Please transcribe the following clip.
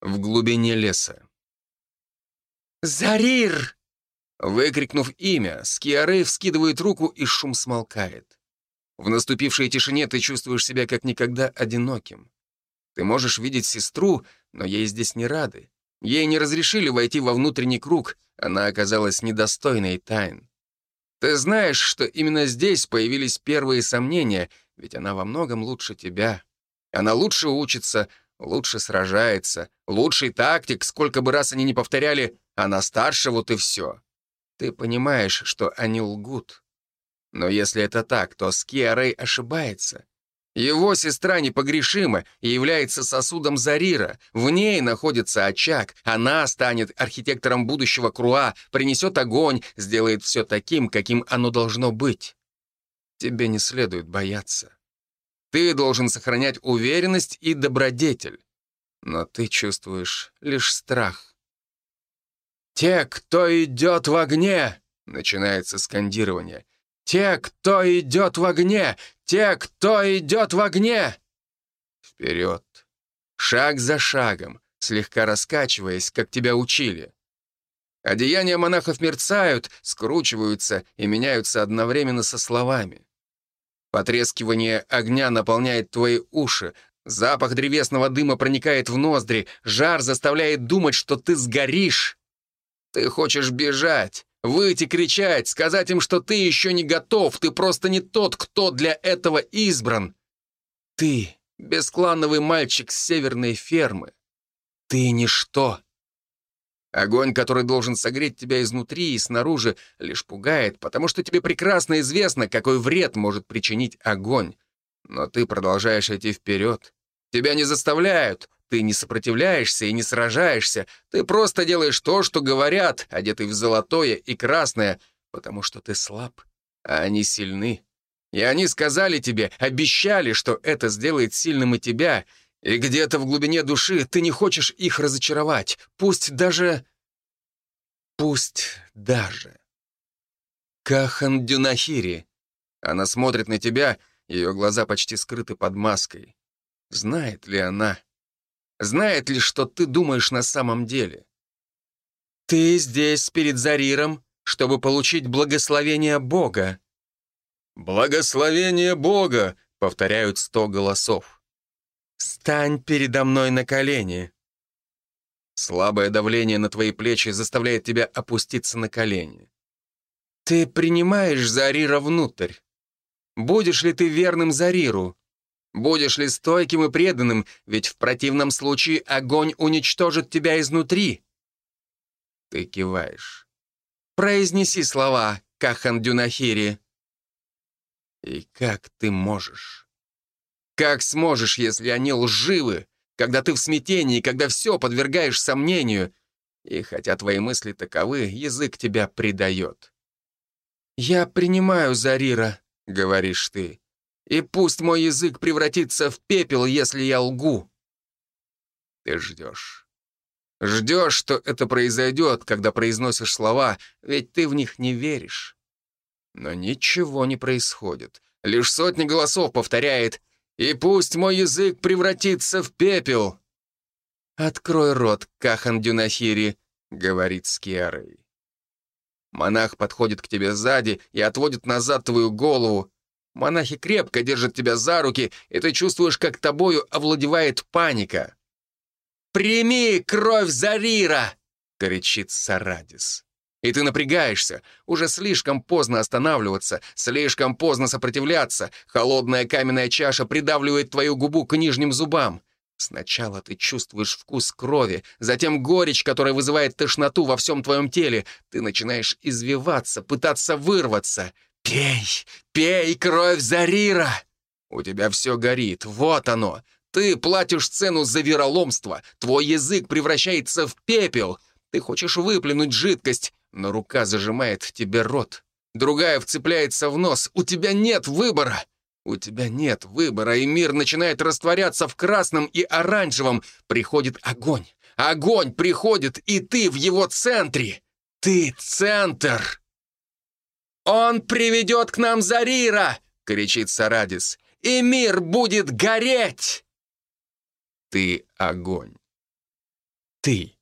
в глубине леса. «Зарир!» Выкрикнув имя, Скиарей вскидывает руку, и шум смолкает. В наступившей тишине ты чувствуешь себя как никогда одиноким. Ты можешь видеть сестру, но ей здесь не рады. Ей не разрешили войти во внутренний круг, она оказалась недостойной тайн. Ты знаешь, что именно здесь появились первые сомнения, ведь она во многом лучше тебя. Она лучше учится, лучше сражается, лучший тактик, сколько бы раз они не повторяли «она старше, вот и все». Ты понимаешь, что они лгут. Но если это так, то Скиарей ошибается. Его сестра непогрешима и является сосудом Зарира. В ней находится очаг. Она станет архитектором будущего Круа, принесет огонь, сделает все таким, каким оно должно быть. Тебе не следует бояться. Ты должен сохранять уверенность и добродетель. Но ты чувствуешь лишь страх. «Те, кто идет в огне!» — начинается скандирование. «Те, кто идет в огне! Те, кто идет в огне!» Вперед! Шаг за шагом, слегка раскачиваясь, как тебя учили. Одеяния монахов мерцают, скручиваются и меняются одновременно со словами. Потрескивание огня наполняет твои уши, запах древесного дыма проникает в ноздри, жар заставляет думать, что ты сгоришь. Ты хочешь бежать, выйти кричать, сказать им, что ты еще не готов, ты просто не тот, кто для этого избран. Ты — бесклановый мальчик с северной фермы. Ты — ничто. Огонь, который должен согреть тебя изнутри и снаружи, лишь пугает, потому что тебе прекрасно известно, какой вред может причинить огонь. Но ты продолжаешь идти вперед. Тебя не заставляют, ты не сопротивляешься и не сражаешься, ты просто делаешь то, что говорят, одетый в золотое и красное, потому что ты слаб, а они сильны. И они сказали тебе, обещали, что это сделает сильным и тебя, и где-то в глубине души ты не хочешь их разочаровать, пусть даже... Пусть даже... Кахан Дюнахири. Она смотрит на тебя, ее глаза почти скрыты под маской. Знает ли она? Знает ли, что ты думаешь на самом деле? Ты здесь перед Зариром, чтобы получить благословение Бога. «Благословение Бога!» — повторяют сто голосов. «Стань передо мной на колени». Слабое давление на твои плечи заставляет тебя опуститься на колени. Ты принимаешь Зарира внутрь. Будешь ли ты верным Зариру? Будешь ли стойким и преданным, ведь в противном случае огонь уничтожит тебя изнутри? Ты киваешь. Произнеси слова, Кахан Дюнахири. И как ты можешь? Как сможешь, если они лживы, когда ты в смятении, когда все подвергаешь сомнению? И хотя твои мысли таковы, язык тебя предает. «Я принимаю Зарира», — говоришь ты, «и пусть мой язык превратится в пепел, если я лгу». Ты ждешь. Ждешь, что это произойдет, когда произносишь слова, ведь ты в них не веришь. Но ничего не происходит. Лишь сотни голосов повторяет и пусть мой язык превратится в пепел!» «Открой рот, Кахан Дюнахири», — говорит Скиарей. Монах подходит к тебе сзади и отводит назад твою голову. Монахи крепко держат тебя за руки, и ты чувствуешь, как тобою овладевает паника. «Прими кровь Зарира!» — кричит Сарадис. И ты напрягаешься. Уже слишком поздно останавливаться, слишком поздно сопротивляться. Холодная каменная чаша придавливает твою губу к нижним зубам. Сначала ты чувствуешь вкус крови, затем горечь, которая вызывает тошноту во всем твоем теле. Ты начинаешь извиваться, пытаться вырваться. «Пей! Пей кровь Зарира!» У тебя все горит, вот оно. Ты платишь цену за вероломство, твой язык превращается в пепел. Ты хочешь выплюнуть жидкость, но рука зажимает тебе рот. Другая вцепляется в нос. У тебя нет выбора. У тебя нет выбора, и мир начинает растворяться в красном и оранжевом. Приходит огонь. Огонь приходит, и ты в его центре. Ты центр. «Он приведет к нам Зарира!» — кричит Сарадис. «И мир будет гореть!» Ты огонь. ты.